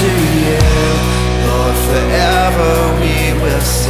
to you, Lord. Forever we will sing.